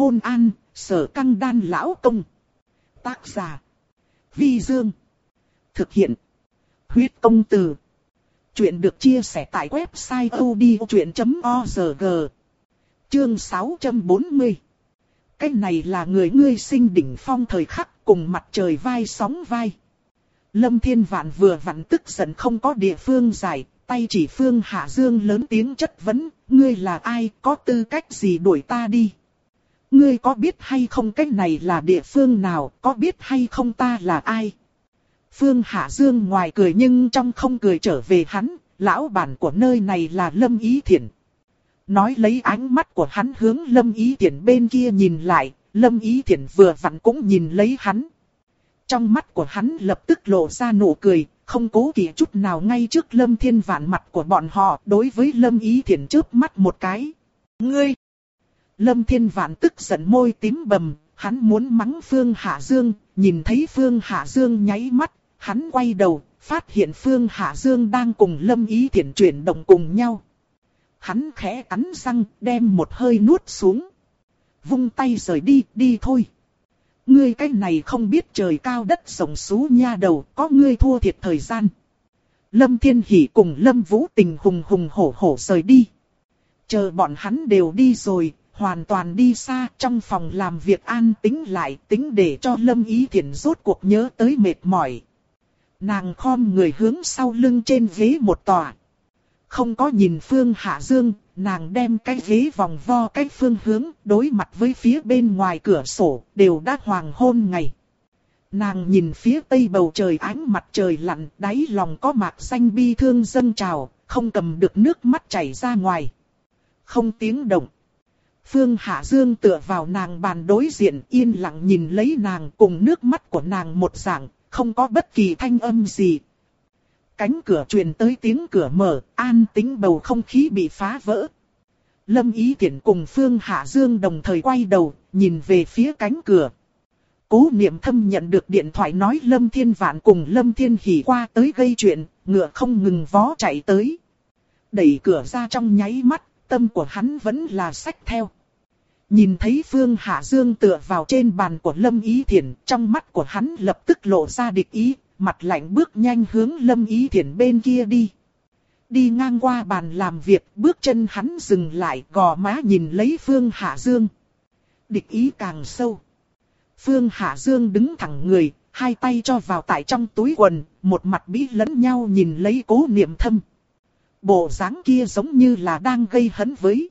Hôn an, sở căng đan lão công. Tác giả. Vi Dương. Thực hiện. Huyết công từ. Chuyện được chia sẻ tại website odchuyện.org. Chương 640. Cái này là người ngươi sinh đỉnh phong thời khắc cùng mặt trời vai sóng vai. Lâm Thiên Vạn vừa vặn tức giận không có địa phương giải, tay chỉ Phương Hạ Dương lớn tiếng chất vấn, ngươi là ai, có tư cách gì đuổi ta đi. Ngươi có biết hay không cái này là địa phương nào, có biết hay không ta là ai? Phương Hạ Dương ngoài cười nhưng trong không cười trở về hắn, lão bản của nơi này là Lâm Ý Thiển. Nói lấy ánh mắt của hắn hướng Lâm Ý Thiển bên kia nhìn lại, Lâm Ý Thiển vừa vặn cũng nhìn lấy hắn. Trong mắt của hắn lập tức lộ ra nụ cười, không cố kỵ chút nào ngay trước Lâm Thiên Vạn mặt của bọn họ đối với Lâm Ý Thiển chớp mắt một cái. Ngươi! Lâm Thiên Vạn tức giận môi tím bầm, hắn muốn mắng Phương Hạ Dương, nhìn thấy Phương Hạ Dương nháy mắt, hắn quay đầu, phát hiện Phương Hạ Dương đang cùng Lâm Ý Thiển chuyển động cùng nhau. Hắn khẽ cắn răng, đem một hơi nuốt xuống. Vung tay rời đi, đi thôi. Ngươi cái này không biết trời cao đất rộng xú nha đầu, có ngươi thua thiệt thời gian. Lâm Thiên Hỷ cùng Lâm Vũ Tình hùng hùng hổ hổ rời đi. Chờ bọn hắn đều đi rồi, hoàn toàn đi xa trong phòng làm việc an tính lại tính để cho Lâm Ý Thiển rốt cuộc nhớ tới mệt mỏi. Nàng khom người hướng sau lưng trên ghế một tòa. Không có nhìn Phương Hạ Dương, nàng đem cái ghế vòng vo cái phương hướng đối mặt với phía bên ngoài cửa sổ, đều đã hoàng hôn ngày. Nàng nhìn phía tây bầu trời ánh mặt trời lặn, đáy lòng có mạc xanh bi thương dâng trào, không cầm được nước mắt chảy ra ngoài. Không tiếng động. Phương Hạ Dương tựa vào nàng bàn đối diện yên lặng nhìn lấy nàng cùng nước mắt của nàng một dạng, không có bất kỳ thanh âm gì. Cánh cửa truyền tới tiếng cửa mở, an tính bầu không khí bị phá vỡ. Lâm Ý Tiễn cùng Phương Hạ Dương đồng thời quay đầu, nhìn về phía cánh cửa. Cố niệm thâm nhận được điện thoại nói Lâm Thiên Vạn cùng Lâm Thiên Hỷ qua tới gây chuyện, ngựa không ngừng vó chạy tới. Đẩy cửa ra trong nháy mắt, tâm của hắn vẫn là sách theo. Nhìn thấy Phương Hạ Dương tựa vào trên bàn của Lâm Ý Thiển, trong mắt của hắn lập tức lộ ra địch ý, mặt lạnh bước nhanh hướng Lâm Ý Thiển bên kia đi. Đi ngang qua bàn làm việc, bước chân hắn dừng lại, gò má nhìn lấy Phương Hạ Dương. Địch ý càng sâu. Phương Hạ Dương đứng thẳng người, hai tay cho vào tại trong túi quần, một mặt bí lẫn nhau nhìn lấy cố niệm thâm. Bộ dáng kia giống như là đang gây hấn với.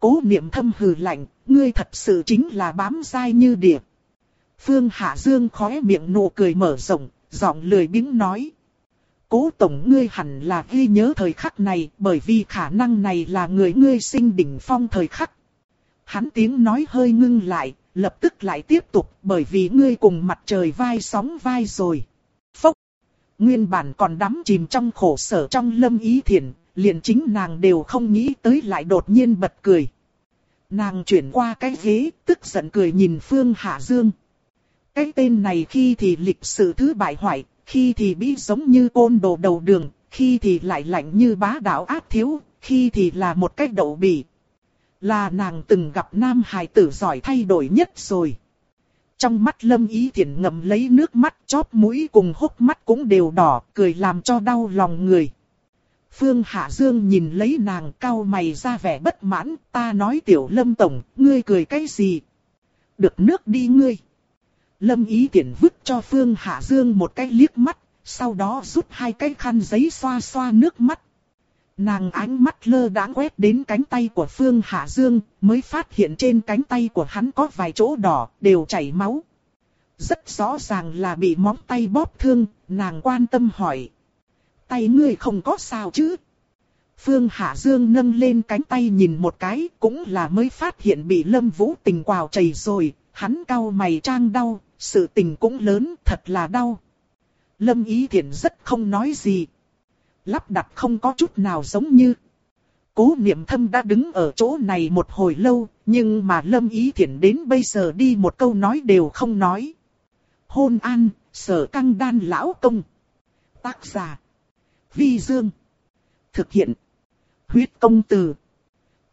Cố niệm thâm hừ lạnh, ngươi thật sự chính là bám dai như điệp. Phương Hạ Dương khóe miệng nụ cười mở rộng, giọng lười biếng nói. Cố tổng ngươi hẳn là ghi nhớ thời khắc này bởi vì khả năng này là người ngươi sinh đỉnh phong thời khắc. Hắn tiếng nói hơi ngưng lại, lập tức lại tiếp tục bởi vì ngươi cùng mặt trời vai sóng vai rồi. Phốc! Nguyên bản còn đắm chìm trong khổ sở trong lâm ý thiền, liền chính nàng đều không nghĩ tới lại đột nhiên bật cười. Nàng chuyển qua cái ghế, tức giận cười nhìn Phương Hạ Dương. Cái tên này khi thì lịch sử thứ bại hoại, khi thì bí giống như côn đồ đầu đường, khi thì lại lạnh như bá đạo ác thiếu, khi thì là một cách đậu bỉ. Là nàng từng gặp nam hài tử giỏi thay đổi nhất rồi. Trong mắt lâm ý thiện ngậm lấy nước mắt chóp mũi cùng hốc mắt cũng đều đỏ, cười làm cho đau lòng người. Phương Hạ Dương nhìn lấy nàng cao mày ra vẻ bất mãn, ta nói tiểu lâm tổng, ngươi cười cái gì? Được nước đi ngươi. Lâm ý tiện vứt cho Phương Hạ Dương một cái liếc mắt, sau đó rút hai cái khăn giấy xoa xoa nước mắt. Nàng ánh mắt lơ đãng quét đến cánh tay của Phương Hạ Dương, mới phát hiện trên cánh tay của hắn có vài chỗ đỏ, đều chảy máu. Rất rõ ràng là bị móng tay bóp thương, nàng quan tâm hỏi. Tay ngươi không có sao chứ? Phương Hạ Dương nâng lên cánh tay nhìn một cái, cũng là mới phát hiện bị Lâm Vũ tình quào chảy rồi, hắn cau mày trang đau, sự tình cũng lớn, thật là đau. Lâm Ý Thiển rất không nói gì. Lắp đặt không có chút nào giống như. Cố niệm thâm đã đứng ở chỗ này một hồi lâu, nhưng mà Lâm Ý Thiển đến bây giờ đi một câu nói đều không nói. Hôn an, sở căng đan lão công. Tác giả. Vi Dương. Thực hiện. Huyết công từ.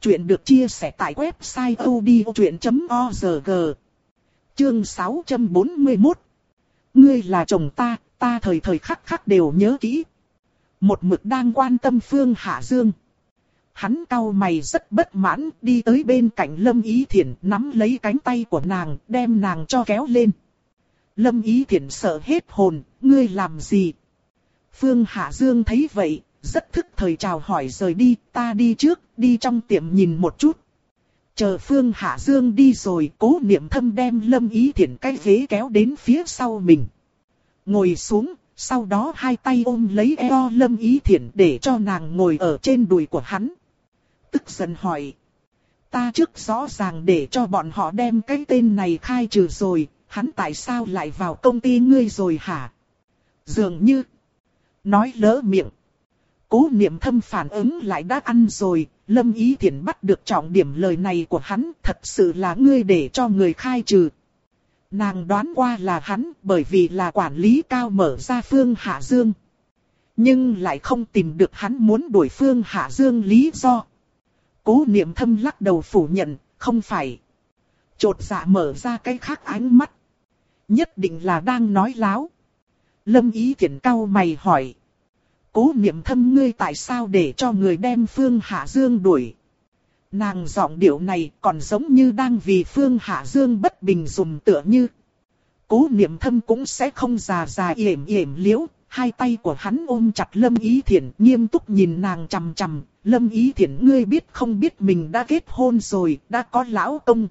Chuyện được chia sẻ tại website odchuyện.org. Chương 641. Ngươi là chồng ta, ta thời thời khắc khắc đều nhớ kỹ. Một mực đang quan tâm Phương Hạ Dương. Hắn cau mày rất bất mãn, đi tới bên cạnh Lâm Ý Thiển, nắm lấy cánh tay của nàng, đem nàng cho kéo lên. Lâm Ý Thiển sợ hết hồn, ngươi làm gì? Phương Hạ Dương thấy vậy, rất thức thời chào hỏi rời đi, ta đi trước, đi trong tiệm nhìn một chút. Chờ Phương Hạ Dương đi rồi, cố niệm thâm đem Lâm Ý Thiển cái ghế kéo đến phía sau mình. Ngồi xuống, sau đó hai tay ôm lấy eo Lâm Ý thiện để cho nàng ngồi ở trên đùi của hắn. Tức giận hỏi. Ta trước rõ ràng để cho bọn họ đem cái tên này khai trừ rồi, hắn tại sao lại vào công ty ngươi rồi hả? Dường như, nói lỡ miệng. Cố niệm thâm phản ứng lại đã ăn rồi, Lâm Ý Thiển bắt được trọng điểm lời này của hắn, thật sự là ngươi để cho người khai trừ. Nàng đoán qua là hắn, bởi vì là quản lý cao mở ra Phương Hạ Dương. Nhưng lại không tìm được hắn muốn đuổi Phương Hạ Dương lý do. Cố niệm thâm lắc đầu phủ nhận, không phải. Chột dạ mở ra cái khác ánh mắt. Nhất định là đang nói láo. Lâm ý thiện cao mày hỏi. Cố niệm thâm ngươi tại sao để cho người đem Phương Hạ Dương đuổi? Nàng giọng điệu này còn giống như đang vì Phương Hạ Dương bất bình dùng tựa như. Cố niệm thâm cũng sẽ không già già yểm yểm liễu, hai tay của hắn ôm chặt Lâm Ý Thiển nghiêm túc nhìn nàng chằm chằm. Lâm Ý Thiển ngươi biết không biết mình đã kết hôn rồi, đã có lão công.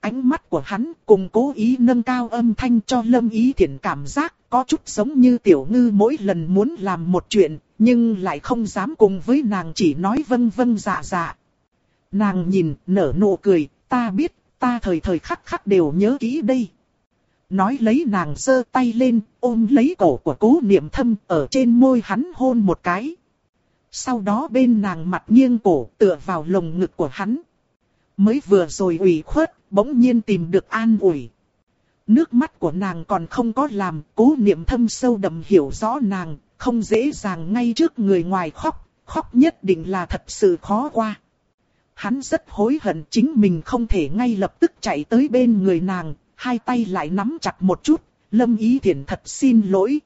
Ánh mắt của hắn cùng cố ý nâng cao âm thanh cho Lâm Ý Thiển cảm giác có chút giống như tiểu ngư mỗi lần muốn làm một chuyện, nhưng lại không dám cùng với nàng chỉ nói vâng vâng dạ dạ. Nàng nhìn, nở nụ cười, ta biết, ta thời thời khắc khắc đều nhớ kỹ đây. Nói lấy nàng giơ tay lên, ôm lấy cổ của cố niệm thâm ở trên môi hắn hôn một cái. Sau đó bên nàng mặt nghiêng cổ tựa vào lồng ngực của hắn. Mới vừa rồi ủy khuất, bỗng nhiên tìm được an ủi. Nước mắt của nàng còn không có làm, cố niệm thâm sâu đậm hiểu rõ nàng, không dễ dàng ngay trước người ngoài khóc, khóc nhất định là thật sự khó qua. Hắn rất hối hận chính mình không thể ngay lập tức chạy tới bên người nàng, hai tay lại nắm chặt một chút, lâm ý thiện thật xin lỗi.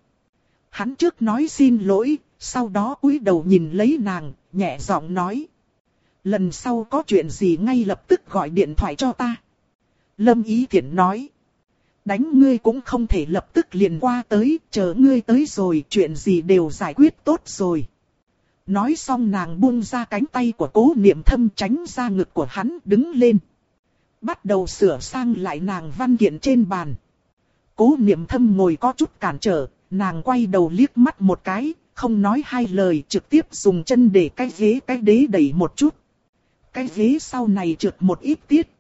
Hắn trước nói xin lỗi, sau đó cúi đầu nhìn lấy nàng, nhẹ giọng nói. Lần sau có chuyện gì ngay lập tức gọi điện thoại cho ta. Lâm ý thiện nói. Đánh ngươi cũng không thể lập tức liền qua tới, chờ ngươi tới rồi, chuyện gì đều giải quyết tốt rồi. Nói xong nàng buông ra cánh tay của cố niệm thâm tránh ra ngực của hắn đứng lên. Bắt đầu sửa sang lại nàng văn kiện trên bàn. Cố niệm thâm ngồi có chút cản trở, nàng quay đầu liếc mắt một cái, không nói hai lời trực tiếp dùng chân để cái ghế cái đế đẩy một chút. Cái ghế sau này trượt một ít tiết.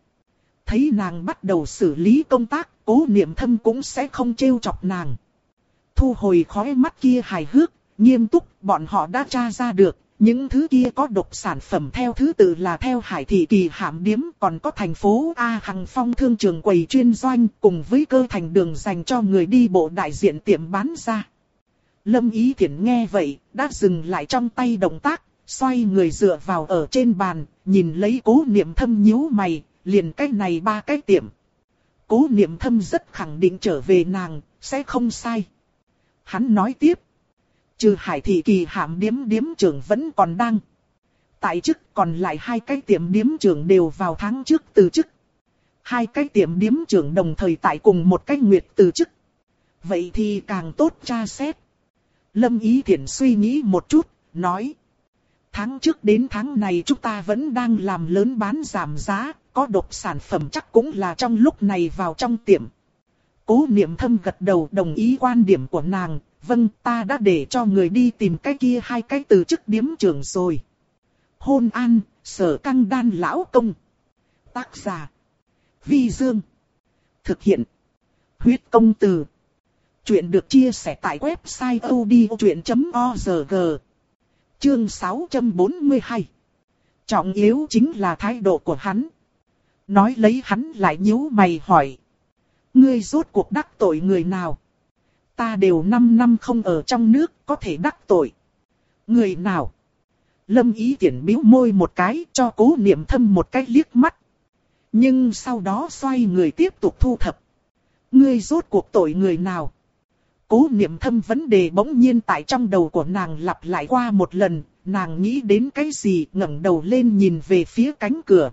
Thấy nàng bắt đầu xử lý công tác, cố niệm thâm cũng sẽ không trêu chọc nàng. Thu hồi khói mắt kia hài hước, nghiêm túc, bọn họ đã tra ra được, những thứ kia có độc sản phẩm theo thứ tự là theo hải thị kỳ hạm điếm, còn có thành phố A Hằng Phong thương trường quầy chuyên doanh cùng với cơ thành đường dành cho người đi bộ đại diện tiệm bán ra. Lâm Ý Thiển nghe vậy, đã dừng lại trong tay động tác, xoay người dựa vào ở trên bàn, nhìn lấy cố niệm thâm nhíu mày, liền cách này ba cái tiệm. Cố niệm thâm rất khẳng định trở về nàng, sẽ không sai. Hắn nói tiếp. Trừ hải thị kỳ hạm điếm điếm trưởng vẫn còn đang. Tại chức còn lại hai cái tiệm điếm trưởng đều vào tháng trước từ chức. Hai cái tiệm điếm trưởng đồng thời tại cùng một cái nguyệt từ chức. Vậy thì càng tốt tra xét. Lâm Ý Thiển suy nghĩ một chút, nói. Tháng trước đến tháng này chúng ta vẫn đang làm lớn bán giảm giá, có độc sản phẩm chắc cũng là trong lúc này vào trong tiệm. Cố niệm thâm gật đầu đồng ý quan điểm của nàng, vâng ta đã để cho người đi tìm cái kia hai cái từ chức điếm trưởng rồi. Hôn an, sở căng đan lão công. Tác giả. Vi Dương. Thực hiện. Huyết công từ. Chuyện được chia sẻ tại website odchuyện.org. Chương 642. Trọng yếu chính là thái độ của hắn. Nói lấy hắn lại nhíu mày hỏi. Ngươi rốt cuộc đắc tội người nào? Ta đều 5 năm không ở trong nước, có thể đắc tội. Người nào? Lâm ý tiện biếu môi một cái cho cố niệm thâm một cái liếc mắt. Nhưng sau đó xoay người tiếp tục thu thập. Ngươi rốt cuộc tội người nào? Cố niệm thâm vấn đề bỗng nhiên tại trong đầu của nàng lặp lại qua một lần, nàng nghĩ đến cái gì ngẩng đầu lên nhìn về phía cánh cửa.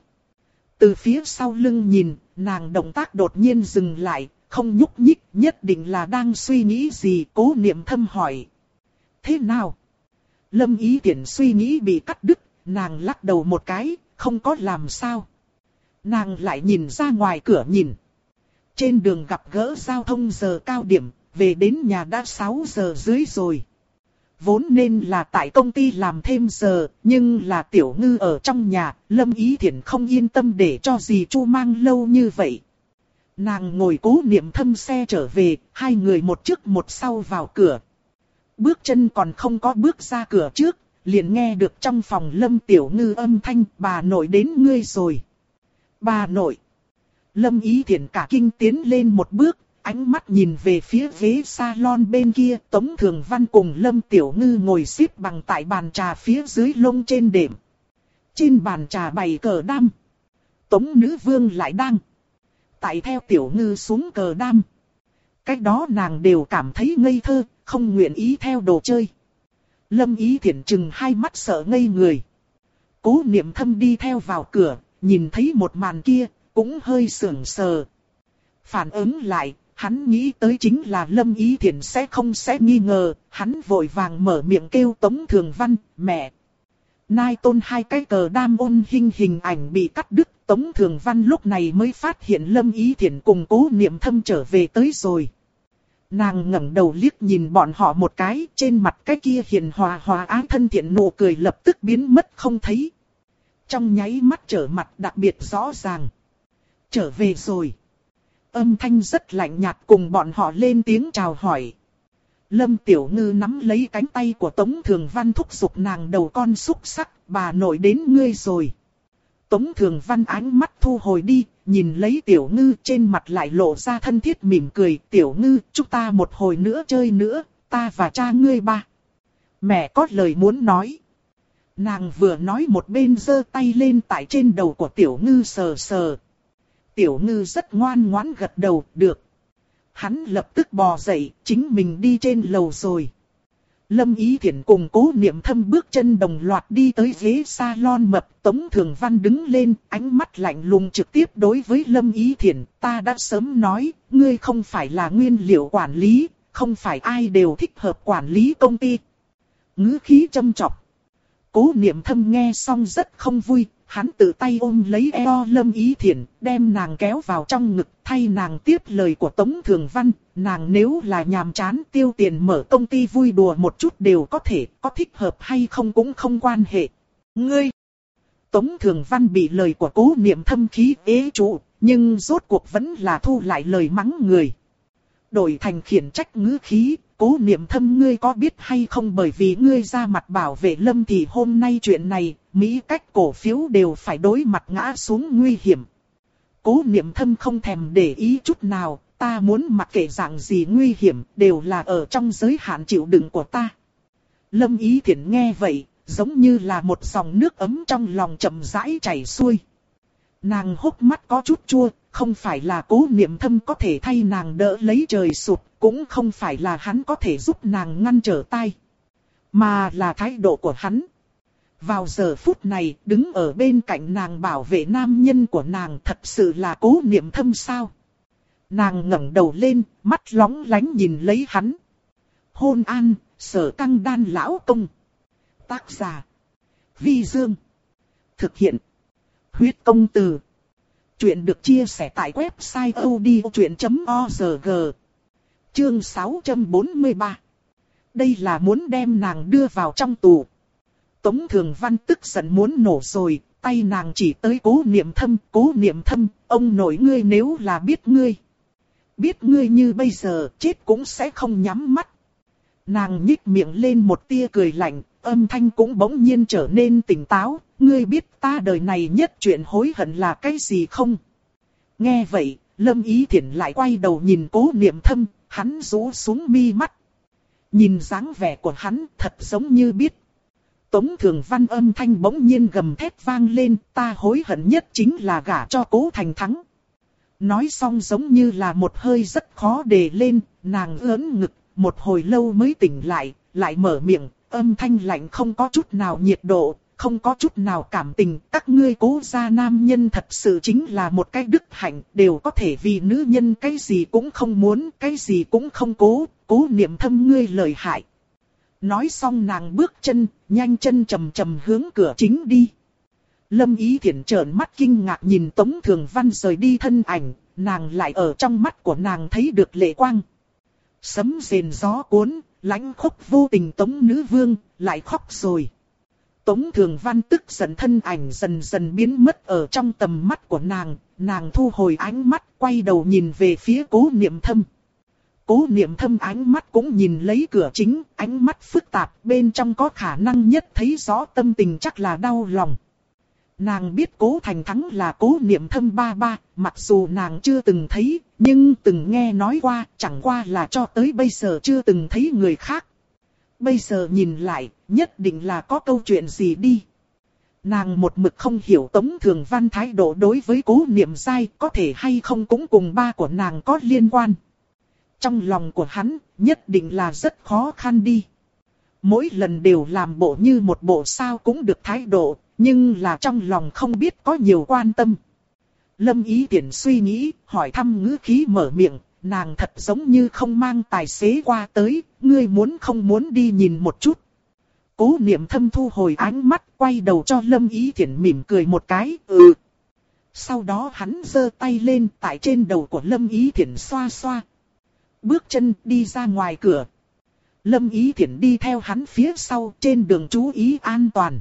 Từ phía sau lưng nhìn, nàng động tác đột nhiên dừng lại, không nhúc nhích, nhất định là đang suy nghĩ gì, cố niệm thâm hỏi. Thế nào? Lâm ý tiện suy nghĩ bị cắt đứt, nàng lắc đầu một cái, không có làm sao. Nàng lại nhìn ra ngoài cửa nhìn. Trên đường gặp gỡ giao thông giờ cao điểm, về đến nhà đã 6 giờ dưới rồi. Vốn nên là tại công ty làm thêm giờ, nhưng là tiểu ngư ở trong nhà, Lâm Ý Thiển không yên tâm để cho dì Chu mang lâu như vậy. Nàng ngồi cố niệm thâm xe trở về, hai người một trước một sau vào cửa. Bước chân còn không có bước ra cửa trước, liền nghe được trong phòng Lâm Tiểu Ngư âm thanh bà nội đến ngươi rồi. Bà nội. Lâm Ý Thiển cả kinh tiến lên một bước, ánh mắt nhìn về phía ghế salon bên kia, Tống Thường Văn cùng Lâm Tiểu Ngư ngồi xếp bằng tại bàn trà phía dưới lông trên đệm. Trên bàn trà bày cờ đam. Tống Nữ Vương lại đang. Tại theo Tiểu Ngư xuống cờ đam. Cách đó nàng đều cảm thấy ngây thơ, không nguyện ý theo đồ chơi. Lâm Ý Thiển chừng hai mắt sợ ngây người. Cố niệm thâm đi theo vào cửa, nhìn thấy một màn kia, cũng hơi sưởng sờ. Phản ứng lại, hắn nghĩ tới chính là Lâm Ý Thiển sẽ không sẽ nghi ngờ, hắn vội vàng mở miệng kêu Tống Thường Văn, mẹ. Nai tôn hai cái cờ đam ôn hình hình ảnh bị cắt đứt, Tống Thường Văn lúc này mới phát hiện Lâm Ý Thiển cùng cố niệm thâm trở về tới rồi. Nàng ngẩng đầu liếc nhìn bọn họ một cái, trên mặt cái kia hiền hòa hòa á thân thiện nụ cười lập tức biến mất không thấy. Trong nháy mắt trở mặt đặc biệt rõ ràng. Trở về rồi. Âm thanh rất lạnh nhạt cùng bọn họ lên tiếng chào hỏi. Lâm Tiểu Ngư nắm lấy cánh tay của Tống Thường Văn thúc giục nàng đầu con xúc sắc, bà nội đến ngươi rồi. Tống Thường Văn ánh mắt thu hồi đi, nhìn lấy Tiểu Ngư trên mặt lại lộ ra thân thiết mỉm cười. Tiểu Ngư, chúng ta một hồi nữa chơi nữa, ta và cha ngươi ba. Mẹ có lời muốn nói. Nàng vừa nói một bên giơ tay lên tại trên đầu của Tiểu Ngư sờ sờ. Tiểu Ngư rất ngoan ngoãn gật đầu, được. Hắn lập tức bò dậy, chính mình đi trên lầu rồi. Lâm Ý Thiển cùng cố niệm thâm bước chân đồng loạt đi tới ghế salon mập. Tống Thường Văn đứng lên, ánh mắt lạnh lùng trực tiếp đối với Lâm Ý Thiển. Ta đã sớm nói, ngươi không phải là nguyên liệu quản lý, không phải ai đều thích hợp quản lý công ty. ngữ khí châm chọc. Cố niệm thâm nghe xong rất không vui, hắn tự tay ôm lấy eo Lâm Ý Thiển, đem nàng kéo vào trong ngực, thay nàng tiếp lời của Tống Thường Văn, nàng nếu là nhàm chán tiêu tiền mở công ty vui đùa một chút đều có thể, có thích hợp hay không cũng không quan hệ. Ngươi! Tống Thường Văn bị lời của cố niệm thâm khí ế trụ, nhưng rốt cuộc vẫn là thu lại lời mắng người. Đổi thành khiển trách ngữ khí, cố niệm thâm ngươi có biết hay không bởi vì ngươi ra mặt bảo vệ lâm thì hôm nay chuyện này, Mỹ cách cổ phiếu đều phải đối mặt ngã xuống nguy hiểm. Cố niệm thâm không thèm để ý chút nào, ta muốn mặc kệ dạng gì nguy hiểm, đều là ở trong giới hạn chịu đựng của ta. Lâm ý thiện nghe vậy, giống như là một dòng nước ấm trong lòng chậm rãi chảy xuôi. Nàng hốc mắt có chút chua, không phải là cố niệm thâm có thể thay nàng đỡ lấy trời sụt, cũng không phải là hắn có thể giúp nàng ngăn trở tay. Mà là thái độ của hắn. Vào giờ phút này, đứng ở bên cạnh nàng bảo vệ nam nhân của nàng thật sự là cố niệm thâm sao. Nàng ngẩng đầu lên, mắt lóng lánh nhìn lấy hắn. Hôn an, sở căng đan lão công. Tác giả. Vi Dương. Thực hiện. Huyết công từ. Chuyện được chia sẻ tại website odchuyện.org. Chương 643. Đây là muốn đem nàng đưa vào trong tù. Tống Thường Văn tức giận muốn nổ rồi, tay nàng chỉ tới cố niệm thâm, cố niệm thâm, ông nội ngươi nếu là biết ngươi. Biết ngươi như bây giờ, chết cũng sẽ không nhắm mắt. Nàng nhích miệng lên một tia cười lạnh, âm thanh cũng bỗng nhiên trở nên tỉnh táo, ngươi biết ta đời này nhất chuyện hối hận là cái gì không? Nghe vậy, Lâm Ý Thiển lại quay đầu nhìn cố niệm thâm, hắn rũ xuống mi mắt. Nhìn dáng vẻ của hắn thật giống như biết Tống Thường Văn âm thanh bỗng nhiên gầm thét vang lên, ta hối hận nhất chính là gả cho cố thành thắng. Nói xong giống như là một hơi rất khó để lên, nàng ớn ngực, một hồi lâu mới tỉnh lại, lại mở miệng, âm thanh lạnh không có chút nào nhiệt độ, không có chút nào cảm tình. Các ngươi cố gia nam nhân thật sự chính là một cái đức hạnh, đều có thể vì nữ nhân cái gì cũng không muốn, cái gì cũng không cố, cố niệm thâm ngươi lời hại. Nói xong nàng bước chân, nhanh chân chầm chầm hướng cửa chính đi. Lâm Ý Thiển trợn mắt kinh ngạc nhìn Tống Thường Văn rời đi thân ảnh, nàng lại ở trong mắt của nàng thấy được lệ quang. Sấm rền gió cuốn, lãnh khốc vô tình Tống Nữ Vương, lại khóc rồi. Tống Thường Văn tức giận thân ảnh dần dần biến mất ở trong tầm mắt của nàng, nàng thu hồi ánh mắt quay đầu nhìn về phía cố niệm thâm. Cố niệm thâm ánh mắt cũng nhìn lấy cửa chính, ánh mắt phức tạp bên trong có khả năng nhất thấy rõ tâm tình chắc là đau lòng. Nàng biết cố thành thắng là cố niệm thâm ba ba, mặc dù nàng chưa từng thấy, nhưng từng nghe nói qua, chẳng qua là cho tới bây giờ chưa từng thấy người khác. Bây giờ nhìn lại, nhất định là có câu chuyện gì đi. Nàng một mực không hiểu Tống Thường Văn thái độ đối với cố niệm sai có thể hay không cũng cùng ba của nàng có liên quan. Trong lòng của hắn, nhất định là rất khó khăn đi. Mỗi lần đều làm bộ như một bộ sao cũng được thái độ, nhưng là trong lòng không biết có nhiều quan tâm. Lâm ý tiện suy nghĩ, hỏi thăm ngữ khí mở miệng, nàng thật giống như không mang tài xế qua tới, ngươi muốn không muốn đi nhìn một chút. Cố niệm thâm thu hồi ánh mắt, quay đầu cho Lâm ý thiện mỉm cười một cái, ừ. Sau đó hắn giơ tay lên tại trên đầu của Lâm ý thiện xoa xoa. Bước chân đi ra ngoài cửa. Lâm ý thiện đi theo hắn phía sau trên đường chú ý an toàn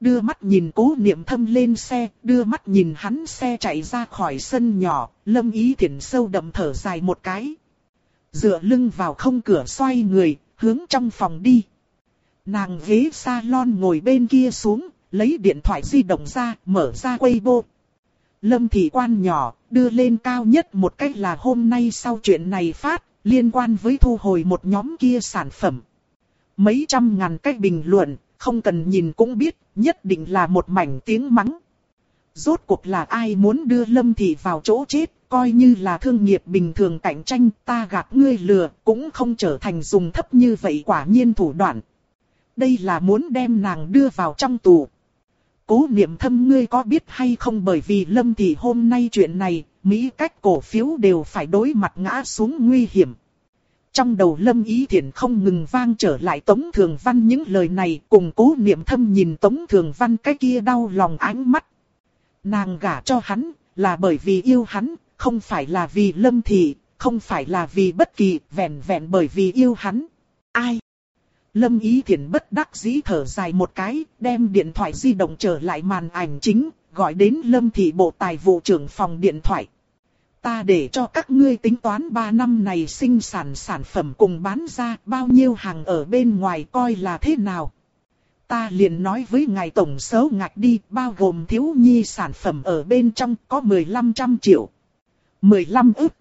đưa mắt nhìn cố niệm thâm lên xe, đưa mắt nhìn hắn xe chạy ra khỏi sân nhỏ, lâm ý thiện sâu đậm thở dài một cái. Dựa lưng vào không cửa xoay người, hướng trong phòng đi. Nàng ghế salon ngồi bên kia xuống, lấy điện thoại di động ra, mở ra Weibo. Lâm thị quan nhỏ, đưa lên cao nhất một cách là hôm nay sau chuyện này phát, liên quan với thu hồi một nhóm kia sản phẩm. Mấy trăm ngàn cách bình luận, không cần nhìn cũng biết, nhất định là một mảnh tiếng mắng. Rốt cuộc là ai muốn đưa Lâm Thị vào chỗ chết, coi như là thương nghiệp bình thường cạnh tranh, ta gạt ngươi lừa, cũng không trở thành dùng thấp như vậy quả nhiên thủ đoạn. Đây là muốn đem nàng đưa vào trong tù. Cố niệm thâm ngươi có biết hay không bởi vì Lâm Thị hôm nay chuyện này, Mỹ cách cổ phiếu đều phải đối mặt ngã xuống nguy hiểm. Trong đầu Lâm Ý Thiển không ngừng vang trở lại Tống Thường Văn những lời này cùng cố niệm thâm nhìn Tống Thường Văn cái kia đau lòng ánh mắt. Nàng gả cho hắn là bởi vì yêu hắn, không phải là vì Lâm Thị, không phải là vì bất kỳ vẹn vẹn bởi vì yêu hắn. Ai? Lâm Ý Thiển bất đắc dĩ thở dài một cái, đem điện thoại di động trở lại màn ảnh chính, gọi đến Lâm Thị Bộ Tài vụ trưởng phòng điện thoại. Ta để cho các ngươi tính toán 3 năm này sinh sản sản phẩm cùng bán ra bao nhiêu hàng ở bên ngoài coi là thế nào. Ta liền nói với ngài tổng số ngạch đi bao gồm thiếu nhi sản phẩm ở bên trong có 1500 triệu. 15 ức.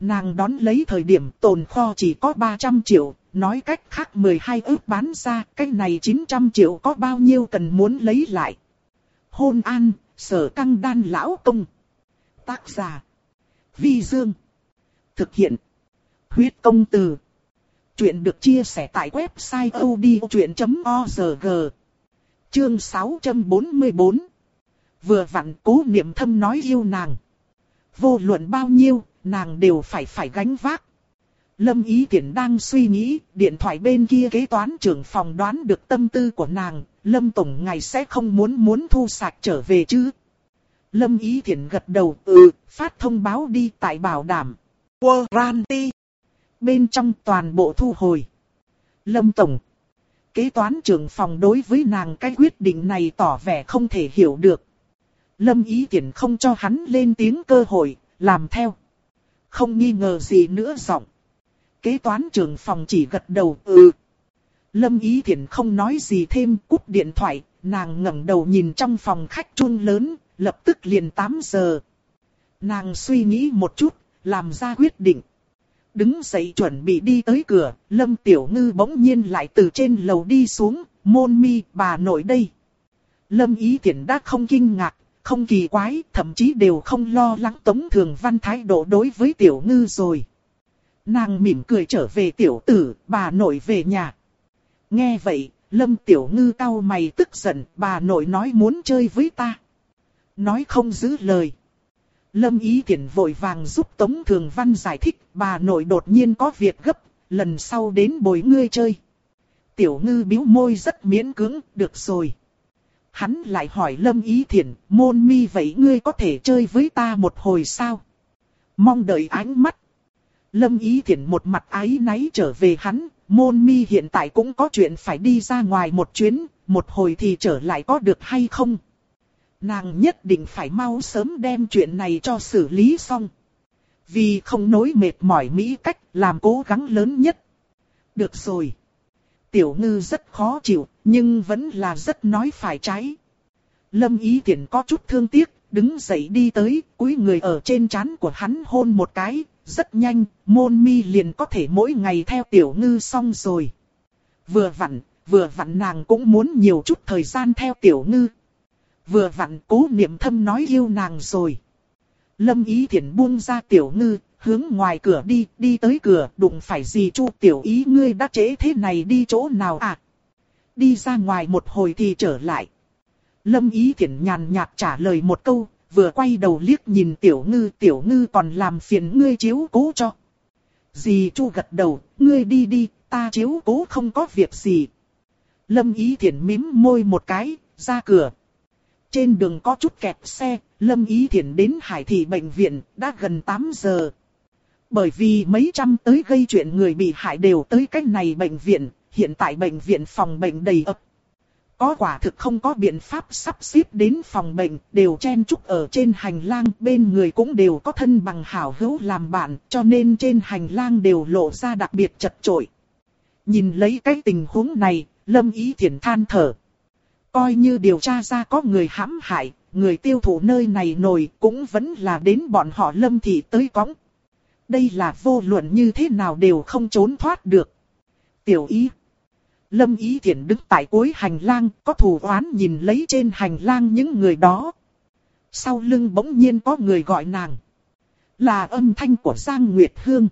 Nàng đón lấy thời điểm tồn kho chỉ có 300 triệu, nói cách khác 12 ức bán ra, cái này 900 triệu có bao nhiêu cần muốn lấy lại. Hôn an, sở căng đan lão công. Tác giả Vi Dương. Thực hiện. Huyết công từ. Chuyện được chia sẻ tại website odchuyện.org. Chương 644. Vừa vặn cố niệm thâm nói yêu nàng. Vô luận bao nhiêu, nàng đều phải phải gánh vác. Lâm Ý Tiễn đang suy nghĩ, điện thoại bên kia kế toán trưởng phòng đoán được tâm tư của nàng, Lâm Tổng ngày sẽ không muốn muốn thu sạc trở về chứ. Lâm Ý Thiển gật đầu, ừ, phát thông báo đi tại bảo đảm. Warranty. Bên trong toàn bộ thu hồi. Lâm Tổng. Kế toán trưởng phòng đối với nàng cái quyết định này tỏ vẻ không thể hiểu được. Lâm Ý Thiển không cho hắn lên tiếng cơ hội, làm theo. Không nghi ngờ gì nữa giọng. Kế toán trưởng phòng chỉ gật đầu, ừ. Lâm Ý Thiển không nói gì thêm, cúp điện thoại, nàng ngẩng đầu nhìn trong phòng khách chuông lớn, lập tức liền 8 giờ. Nàng suy nghĩ một chút, làm ra quyết định. Đứng dậy chuẩn bị đi tới cửa, Lâm Tiểu Ngư bỗng nhiên lại từ trên lầu đi xuống, môn mi, bà nội đây. Lâm Ý Thiển đã không kinh ngạc, không kỳ quái, thậm chí đều không lo lắng Tống Thường Văn thái độ đối với tiểu ngư rồi. Nàng mỉm cười trở về tiểu tử, bà nội về nhà. Nghe vậy, Lâm Tiểu Ngư cau mày tức giận, bà nội nói muốn chơi với ta. Nói không giữ lời. Lâm Ý Thiển vội vàng giúp Tống Thường Văn giải thích, bà nội đột nhiên có việc gấp, lần sau đến bồi ngươi chơi. Tiểu Ngư biếu môi rất miễn cưỡng, được rồi. Hắn lại hỏi Lâm Ý Thiển, môn mi vậy ngươi có thể chơi với ta một hồi sao? Mong đợi ánh mắt. Lâm Ý Thiển một mặt ái náy trở về hắn, môn mi hiện tại cũng có chuyện phải đi ra ngoài một chuyến, một hồi thì trở lại có được hay không? Nàng nhất định phải mau sớm đem chuyện này cho xử lý xong. Vì không nối mệt mỏi Mỹ cách làm cố gắng lớn nhất. Được rồi. Tiểu ngư rất khó chịu, nhưng vẫn là rất nói phải trái. Lâm ý tiện có chút thương tiếc, đứng dậy đi tới, cúi người ở trên trán của hắn hôn một cái, rất nhanh, môn mi liền có thể mỗi ngày theo tiểu ngư xong rồi. Vừa vặn, vừa vặn nàng cũng muốn nhiều chút thời gian theo tiểu ngư. Vừa vặn cố niệm thâm nói yêu nàng rồi. Lâm ý thiện buông ra tiểu ngư, hướng ngoài cửa đi, đi tới cửa, đụng phải gì chu tiểu ý ngươi đã trễ thế này đi chỗ nào à? Đi ra ngoài một hồi thì trở lại. Lâm ý thiện nhàn nhạt trả lời một câu, vừa quay đầu liếc nhìn tiểu ngư, tiểu ngư còn làm phiền ngươi chiếu cố cho. Dì chu gật đầu, ngươi đi đi, ta chiếu cố không có việc gì. Lâm ý thiện mím môi một cái, ra cửa. Trên đường có chút kẹt xe, Lâm ý Thiển đến hải thị bệnh viện, đã gần 8 giờ. Bởi vì mấy trăm tới gây chuyện người bị hại đều tới cách này bệnh viện, hiện tại bệnh viện phòng bệnh đầy ập. Có quả thực không có biện pháp sắp xếp đến phòng bệnh, đều chen chúc ở trên hành lang, bên người cũng đều có thân bằng hảo hữu làm bạn, cho nên trên hành lang đều lộ ra đặc biệt chật chội. Nhìn lấy cái tình huống này, Lâm Ý Thiển than thở. Coi như điều tra ra có người hãm hại, người tiêu thụ nơi này nổi cũng vẫn là đến bọn họ Lâm Thị tới cõng. Đây là vô luận như thế nào đều không trốn thoát được. Tiểu ý. Lâm ý thiện đứng tại cuối hành lang, có thù oán nhìn lấy trên hành lang những người đó. Sau lưng bỗng nhiên có người gọi nàng. Là âm thanh của Giang Nguyệt Hương.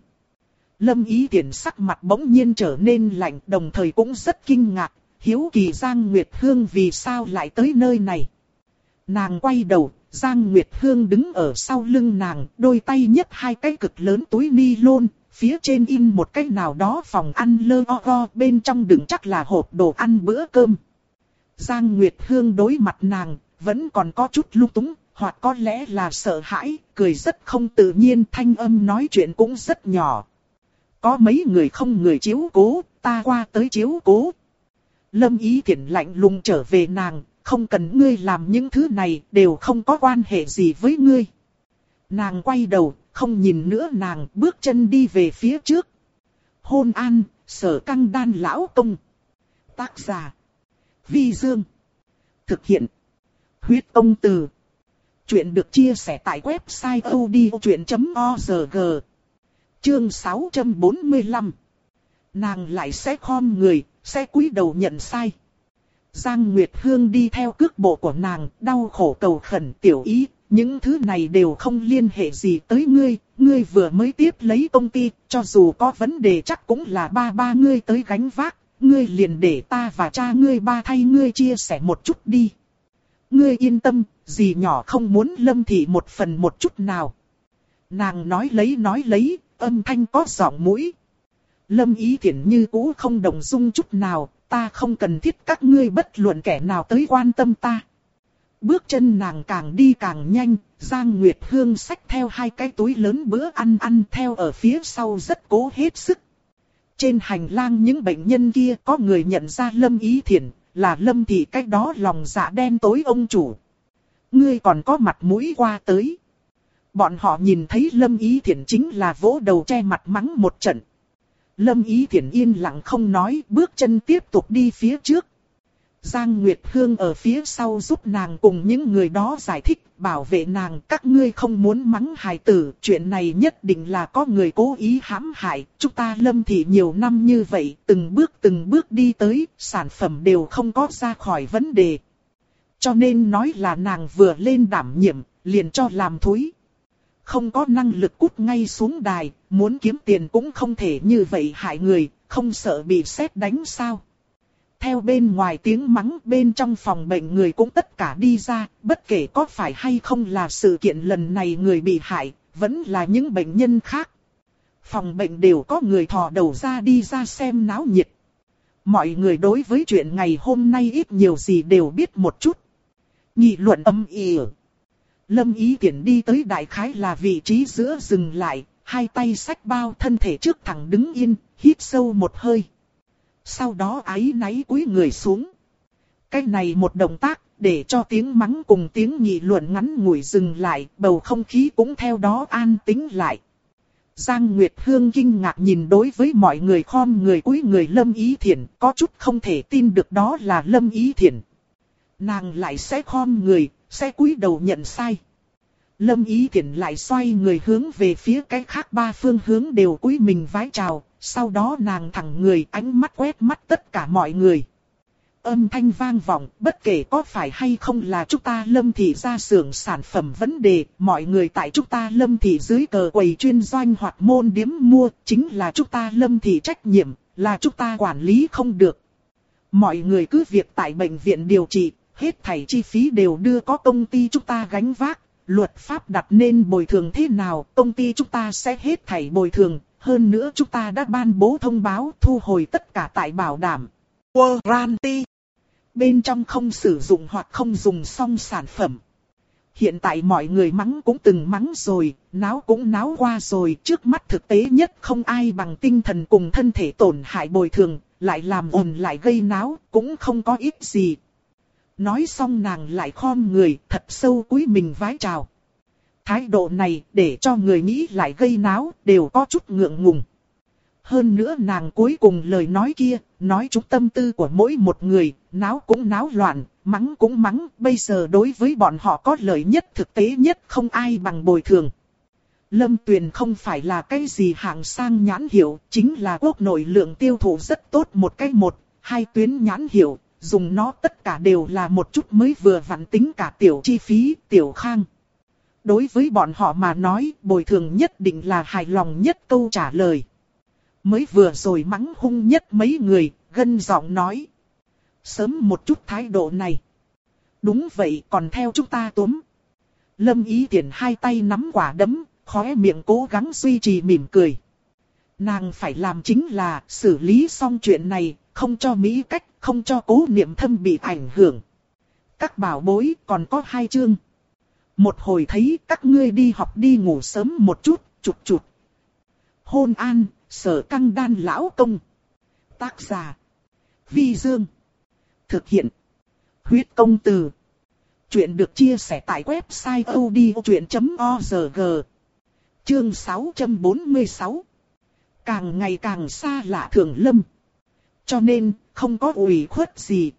Lâm ý tiện sắc mặt bỗng nhiên trở nên lạnh đồng thời cũng rất kinh ngạc. Hiếu kỳ Giang Nguyệt Hương vì sao lại tới nơi này. Nàng quay đầu, Giang Nguyệt Hương đứng ở sau lưng nàng, đôi tay nhấc hai cái cực lớn túi ni lôn, phía trên in một cái nào đó phòng ăn lơ o o, bên trong đựng chắc là hộp đồ ăn bữa cơm. Giang Nguyệt Hương đối mặt nàng, vẫn còn có chút lung túng, hoặc có lẽ là sợ hãi, cười rất không tự nhiên, thanh âm nói chuyện cũng rất nhỏ. Có mấy người không người chiếu cố, ta qua tới chiếu cố. Lâm Ý Thiển lạnh lùng trở về nàng, không cần ngươi làm những thứ này, đều không có quan hệ gì với ngươi. Nàng quay đầu, không nhìn nữa nàng, bước chân đi về phía trước. Hôn an, sở căng đan lão công. Tác giả. Vi Dương. Thực hiện. Huyết công từ. Chuyện được chia sẻ tại website odchuyện.org. Chương 645. Nàng lại sẽ khom người, sẽ cúi đầu nhận sai. Giang Nguyệt Hương đi theo cước bộ của nàng, đau khổ cầu khẩn tiểu ý, những thứ này đều không liên hệ gì tới ngươi, ngươi vừa mới tiếp lấy công ty, cho dù có vấn đề chắc cũng là ba ba ngươi tới gánh vác, ngươi liền để ta và cha ngươi ba thay ngươi chia sẻ một chút đi. Ngươi yên tâm, gì nhỏ không muốn lâm thị một phần một chút nào. Nàng nói lấy nói lấy, âm thanh có giọng mũi. Lâm ý thiện như cũ không đồng dung chút nào, ta không cần thiết các ngươi bất luận kẻ nào tới quan tâm ta. Bước chân nàng càng đi càng nhanh, Giang Nguyệt Hương xách theo hai cái túi lớn bữa ăn ăn theo ở phía sau rất cố hết sức. Trên hành lang những bệnh nhân kia có người nhận ra Lâm Ý Thiển, là Lâm Thị cách đó lòng dạ đen tối ông chủ. Ngươi còn có mặt mũi qua tới. Bọn họ nhìn thấy Lâm Ý Thiển chính là vỗ đầu che mặt mắng một trận. Lâm Ý Thiển yên lặng không nói, bước chân tiếp tục đi phía trước. Giang Nguyệt Hương ở phía sau giúp nàng cùng những người đó giải thích, bảo vệ nàng. Các ngươi không muốn mắng hài tử, chuyện này nhất định là có người cố ý hãm hại. Chúng ta lâm thị nhiều năm như vậy, từng bước từng bước đi tới, sản phẩm đều không có ra khỏi vấn đề. Cho nên nói là nàng vừa lên đảm nhiệm, liền cho làm thúi. Không có năng lực cút ngay xuống đài, muốn kiếm tiền cũng không thể như vậy hại người, không sợ bị xét đánh sao. Theo bên ngoài tiếng mắng bên trong phòng bệnh người cũng tất cả đi ra, bất kể có phải hay không là sự kiện lần này người bị hại, vẫn là những bệnh nhân khác. Phòng bệnh đều có người thò đầu ra đi ra xem náo nhiệt. Mọi người đối với chuyện ngày hôm nay ít nhiều gì đều biết một chút. Nghị luận âm ỉ. Lâm ý Tiễn đi tới đại khái là vị trí giữa dừng lại, hai tay sách bao thân thể trước thẳng đứng yên, hít sâu một hơi. Sau đó ái náy cúi người xuống. Cái này một động tác, để cho tiếng mắng cùng tiếng nghị luận ngắn ngủi dừng lại, bầu không khí cũng theo đó an tĩnh lại. Giang Nguyệt Hương kinh ngạc nhìn đối với mọi người khom người cúi người Lâm Ý Thiển, có chút không thể tin được đó là Lâm Ý Thiển. Nàng lại sẽ khom người, sẽ cúi đầu nhận sai. Lâm Ý Thiển lại xoay người hướng về phía cái khác ba phương hướng đều cúi mình vái chào, sau đó nàng thẳng người ánh mắt quét mắt tất cả mọi người. Âm thanh vang vọng, bất kể có phải hay không là chúng ta lâm thị ra xưởng sản phẩm vấn đề, mọi người tại chúng ta lâm thị dưới cờ quầy chuyên doanh hoặc môn điếm mua, chính là chúng ta lâm thị trách nhiệm, là chúng ta quản lý không được. Mọi người cứ việc tại bệnh viện điều trị, hết thảy chi phí đều đưa có công ty chúng ta gánh vác, luật pháp đặt nên bồi thường thế nào, công ty chúng ta sẽ hết thảy bồi thường, hơn nữa chúng ta đã ban bố thông báo thu hồi tất cả tại bảo đảm. Warranty. Bên trong không sử dụng hoặc không dùng xong sản phẩm. Hiện tại mọi người mắng cũng từng mắng rồi, náo cũng náo qua rồi, trước mắt thực tế nhất không ai bằng tinh thần cùng thân thể tổn hại bồi thường, lại làm ồn lại gây náo, cũng không có ít gì. Nói xong nàng lại khom người, thật sâu cúi mình vái chào. Thái độ này để cho người nghĩ lại gây náo, đều có chút ngượng ngùng. Hơn nữa nàng cuối cùng lời nói kia, nói chúng tâm tư của mỗi một người, náo cũng náo loạn, mắng cũng mắng, bây giờ đối với bọn họ có lợi nhất thực tế nhất không ai bằng bồi thường. Lâm Tuyền không phải là cái gì hạng sang nhãn hiệu, chính là quốc nội lượng tiêu thụ rất tốt một cái một, hai tuyến nhãn hiệu, dùng nó tất cả đều là một chút mới vừa vặn tính cả tiểu chi phí, tiểu khang. Đối với bọn họ mà nói, bồi thường nhất định là hài lòng nhất câu trả lời. Mới vừa rồi mắng hung nhất mấy người, gân giọng nói. Sớm một chút thái độ này. Đúng vậy, còn theo chúng ta túm. Lâm ý tiện hai tay nắm quả đấm, khóe miệng cố gắng duy trì mỉm cười. Nàng phải làm chính là xử lý xong chuyện này, không cho Mỹ cách, không cho cố niệm thâm bị ảnh hưởng. Các bảo bối còn có hai chương. Một hồi thấy các ngươi đi học đi ngủ sớm một chút, chụt chụt. Hôn an, sở căng đan lão công. Tác giả. Vi Dương. Thực hiện. Huyết công từ. Chuyện được chia sẻ tại website odchuyện.org. Chương 646. Càng ngày càng xa lạ thường lâm. Cho nên, không có ủy khuất gì.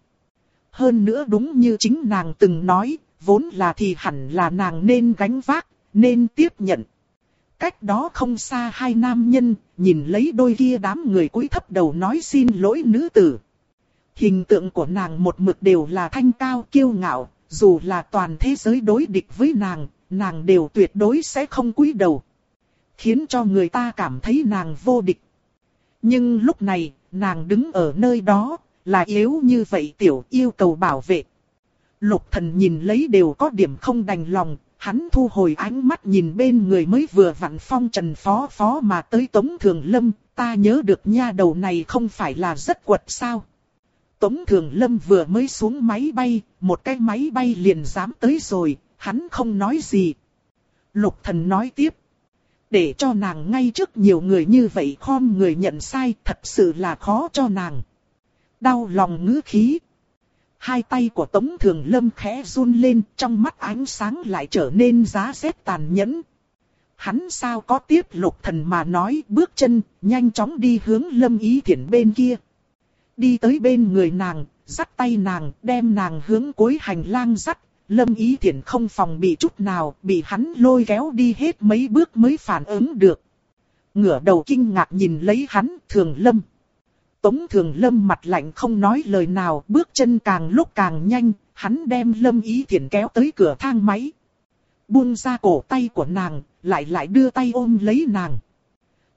Hơn nữa đúng như chính nàng từng nói, vốn là thì hẳn là nàng nên gánh vác, nên tiếp nhận. Cách đó không xa hai nam nhân, nhìn lấy đôi kia đám người cúi thấp đầu nói xin lỗi nữ tử. Hình tượng của nàng một mực đều là thanh cao kiêu ngạo, dù là toàn thế giới đối địch với nàng, nàng đều tuyệt đối sẽ không cúi đầu. Khiến cho người ta cảm thấy nàng vô địch. Nhưng lúc này, nàng đứng ở nơi đó, là yếu như vậy tiểu yêu cầu bảo vệ. Lục thần nhìn lấy đều có điểm không đành lòng, hắn thu hồi ánh mắt nhìn bên người mới vừa vặn phong trần phó phó mà tới Tống Thường Lâm, ta nhớ được nha đầu này không phải là rất quật sao. Tống Thường Lâm vừa mới xuống máy bay, một cái máy bay liền dám tới rồi, hắn không nói gì. Lục thần nói tiếp. Để cho nàng ngay trước nhiều người như vậy khom người nhận sai thật sự là khó cho nàng. Đau lòng ngữ khí, Hai tay của Tống Thường Lâm khẽ run lên, trong mắt ánh sáng lại trở nên giá rét tàn nhẫn. Hắn sao có tiếp lục thần mà nói bước chân, nhanh chóng đi hướng Lâm Ý Thiển bên kia. Đi tới bên người nàng, dắt tay nàng, đem nàng hướng cuối hành lang dắt. Lâm Ý Thiển không phòng bị chút nào, bị hắn lôi kéo đi hết mấy bước mới phản ứng được. Ngửa đầu kinh ngạc nhìn lấy hắn, thường lâm. Tống thường lâm mặt lạnh không nói lời nào, bước chân càng lúc càng nhanh, hắn đem lâm ý Thiển kéo tới cửa thang máy. Buông ra cổ tay của nàng, lại lại đưa tay ôm lấy nàng.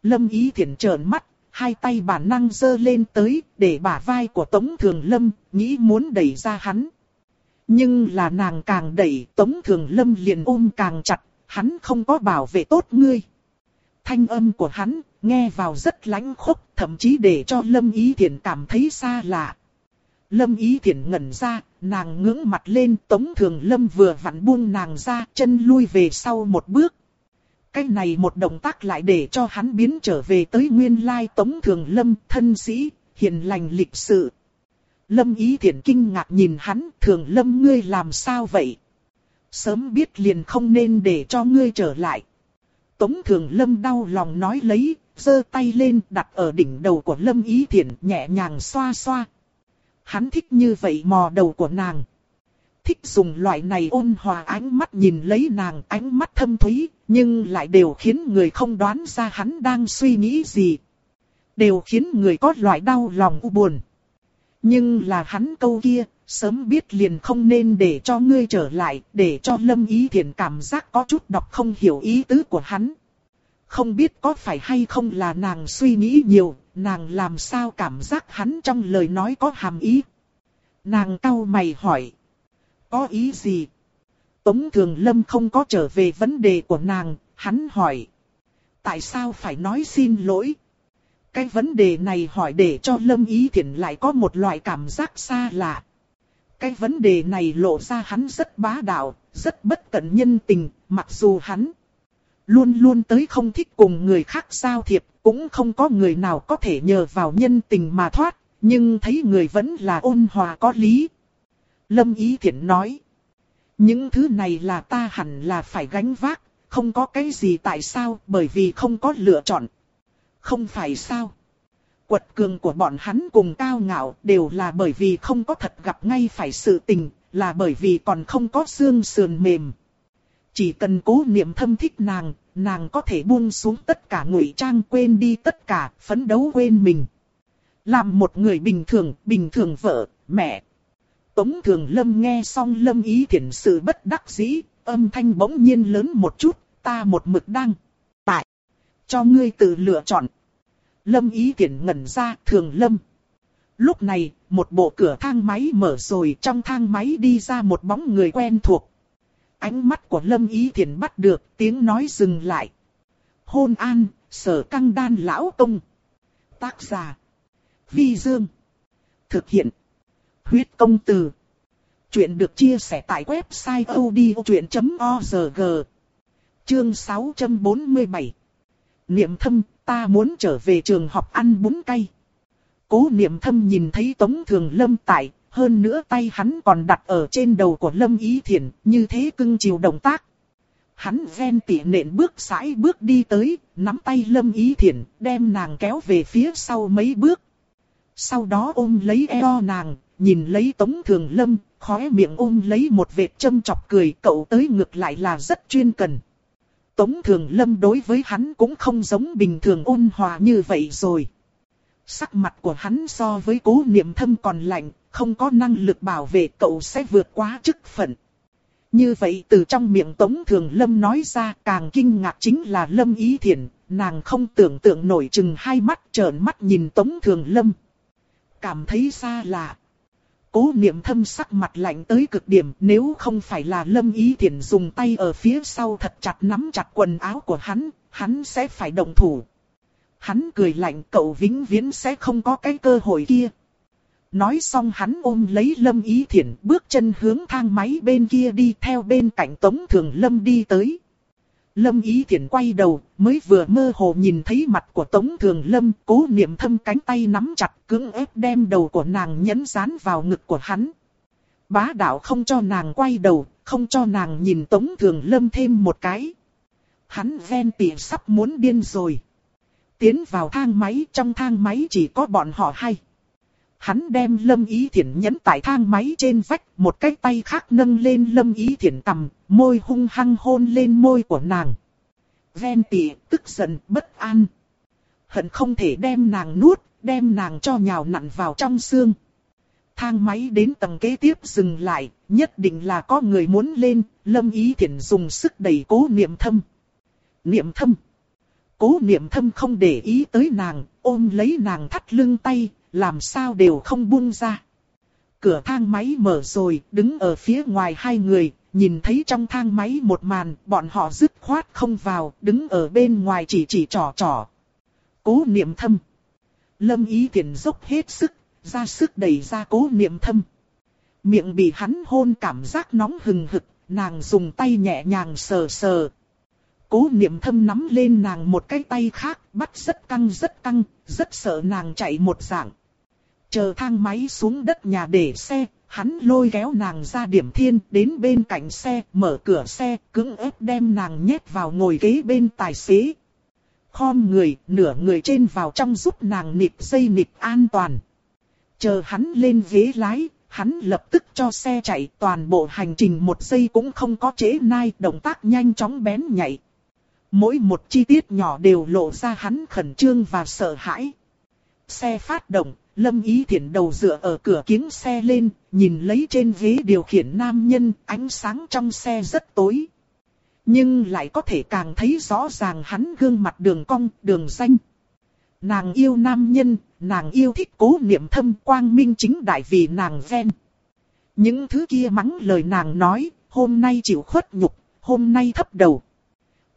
Lâm ý Thiển trợn mắt, hai tay bản năng giơ lên tới, để bả vai của Tống Thường Lâm, nghĩ muốn đẩy ra hắn. Nhưng là nàng càng đẩy, Tống Thường Lâm liền ôm càng chặt, hắn không có bảo vệ tốt ngươi. Thanh âm của hắn, nghe vào rất lãnh khốc, thậm chí để cho Lâm Ý Thiển cảm thấy xa lạ. Lâm Ý Thiển ngẩn ra, nàng ngưỡng mặt lên, Tống Thường Lâm vừa vặn buông nàng ra, chân lui về sau một bước. Cái này một động tác lại để cho hắn biến trở về tới nguyên lai Tống Thường Lâm, thân sĩ, hiền lành lịch sự. Lâm Ý Thiển kinh ngạc nhìn hắn, Thường Lâm ngươi làm sao vậy? Sớm biết liền không nên để cho ngươi trở lại. Tống Thường Lâm đau lòng nói lấy, giơ tay lên đặt ở đỉnh đầu của Lâm Ý Thiển nhẹ nhàng xoa xoa. Hắn thích như vậy mò đầu của nàng. Thích dùng loại này ôn hòa ánh mắt nhìn lấy nàng ánh mắt thâm thúy, nhưng lại đều khiến người không đoán ra hắn đang suy nghĩ gì. Đều khiến người có loại đau lòng u buồn. Nhưng là hắn câu kia, sớm biết liền không nên để cho ngươi trở lại, để cho Lâm Ý Thiển cảm giác có chút đọc không hiểu ý tứ của hắn. Không biết có phải hay không là nàng suy nghĩ nhiều, nàng làm sao cảm giác hắn trong lời nói có hàm ý. Nàng cau mày hỏi. Có ý gì? Tống Thường Lâm không có trở về vấn đề của nàng, hắn hỏi. Tại sao phải nói xin lỗi? Cái vấn đề này hỏi để cho Lâm Ý Thiển lại có một loại cảm giác xa lạ. Cái vấn đề này lộ ra hắn rất bá đạo, rất bất cẩn nhân tình, mặc dù hắn luôn luôn tới không thích cùng người khác giao thiệp, cũng không có người nào có thể nhờ vào nhân tình mà thoát, nhưng thấy người vẫn là ôn hòa có lý. Lâm Ý Thiển nói, những thứ này là ta hẳn là phải gánh vác, không có cái gì tại sao bởi vì không có lựa chọn. Không phải sao? Quật cường của bọn hắn cùng cao ngạo đều là bởi vì không có thật gặp ngay phải sự tình, là bởi vì còn không có xương sườn mềm. Chỉ cần cố niệm thâm thích nàng, nàng có thể buông xuống tất cả ngụy trang quên đi tất cả, phấn đấu quên mình. Làm một người bình thường, bình thường vợ, mẹ. Tống Thường Lâm nghe xong Lâm ý thiện sự bất đắc dĩ, âm thanh bỗng nhiên lớn một chút, ta một mực đang. Cho ngươi tự lựa chọn. Lâm ý tiện ngẩn ra thường lâm. Lúc này, một bộ cửa thang máy mở rồi trong thang máy đi ra một bóng người quen thuộc. Ánh mắt của Lâm Ý thiền bắt được tiếng nói dừng lại. Hôn an, sở căng đan lão công. Tác giả. Vi Dương. Thực hiện. Huyết công từ. Chuyện được chia sẻ tại website odchuyện.org. Chương 647. Niệm thâm, ta muốn trở về trường học ăn bún cay. Cố niệm thâm nhìn thấy Tống Thường Lâm tại, hơn nữa tay hắn còn đặt ở trên đầu của Lâm Ý Thiển, như thế cưng chiều động tác. Hắn ven tỉ nện bước sải bước đi tới, nắm tay Lâm Ý Thiển, đem nàng kéo về phía sau mấy bước. Sau đó ôm lấy eo nàng, nhìn lấy Tống Thường Lâm, khóe miệng ôm lấy một vệt châm chọc cười cậu tới ngược lại là rất chuyên cần. Tống Thường Lâm đối với hắn cũng không giống bình thường ôn hòa như vậy rồi. Sắc mặt của hắn so với cố niệm thâm còn lạnh, không có năng lực bảo vệ cậu sẽ vượt quá chức phận. Như vậy từ trong miệng Tống Thường Lâm nói ra càng kinh ngạc chính là Lâm Ý Thiển, nàng không tưởng tượng nổi chừng hai mắt trợn mắt nhìn Tống Thường Lâm. Cảm thấy xa lạ. Cố niệm thâm sắc mặt lạnh tới cực điểm nếu không phải là Lâm Ý Thiển dùng tay ở phía sau thật chặt nắm chặt quần áo của hắn, hắn sẽ phải động thủ. Hắn cười lạnh cậu vĩnh viễn sẽ không có cái cơ hội kia. Nói xong hắn ôm lấy Lâm Ý Thiển bước chân hướng thang máy bên kia đi theo bên cạnh Tống Thường Lâm đi tới. Lâm Ý Thiển quay đầu, mới vừa mơ hồ nhìn thấy mặt của Tống Thường Lâm, cố niệm thâm cánh tay nắm chặt cứng ép đem đầu của nàng nhấn dán vào ngực của hắn. Bá đạo không cho nàng quay đầu, không cho nàng nhìn Tống Thường Lâm thêm một cái. Hắn ven tỉ sắp muốn điên rồi. Tiến vào thang máy, trong thang máy chỉ có bọn họ hay. Hắn đem Lâm Ý Thiển nhấn tại thang máy trên vách, một cái tay khác nâng lên Lâm Ý Thiển cầm, môi hung hăng hôn lên môi của nàng. Ven tỉ, tức giận, bất an. Hận không thể đem nàng nuốt, đem nàng cho nhào nặn vào trong xương. Thang máy đến tầng kế tiếp dừng lại, nhất định là có người muốn lên, Lâm Ý Thiển dùng sức đẩy cố niệm thâm. Niệm thâm. Cố niệm thâm không để ý tới nàng, ôm lấy nàng thắt lưng tay, làm sao đều không buông ra. Cửa thang máy mở rồi, đứng ở phía ngoài hai người, nhìn thấy trong thang máy một màn, bọn họ dứt khoát không vào, đứng ở bên ngoài chỉ chỉ trò trò. Cố niệm thâm. Lâm ý tiện dốc hết sức, ra sức đẩy ra cố niệm thâm. Miệng bị hắn hôn cảm giác nóng hừng hực, nàng dùng tay nhẹ nhàng sờ sờ. Cố niệm thâm nắm lên nàng một cái tay khác, bắt rất căng rất căng, rất sợ nàng chạy một dạng. Chờ thang máy xuống đất nhà để xe, hắn lôi kéo nàng ra điểm thiên đến bên cạnh xe, mở cửa xe, cứng ép đem nàng nhét vào ngồi ghế bên tài xế. Khom người, nửa người trên vào trong giúp nàng nịp dây nịp an toàn. Chờ hắn lên ghế lái, hắn lập tức cho xe chạy toàn bộ hành trình một giây cũng không có chế nai, động tác nhanh chóng bén nhạy. Mỗi một chi tiết nhỏ đều lộ ra hắn khẩn trương và sợ hãi. Xe phát động, Lâm Ý Thiển đầu dựa ở cửa kính xe lên, nhìn lấy trên ghế điều khiển nam nhân, ánh sáng trong xe rất tối. Nhưng lại có thể càng thấy rõ ràng hắn gương mặt đường cong, đường xanh. Nàng yêu nam nhân, nàng yêu thích cố niệm thâm quang minh chính đại vì nàng ven. Những thứ kia mắng lời nàng nói, hôm nay chịu khuất nhục, hôm nay thấp đầu.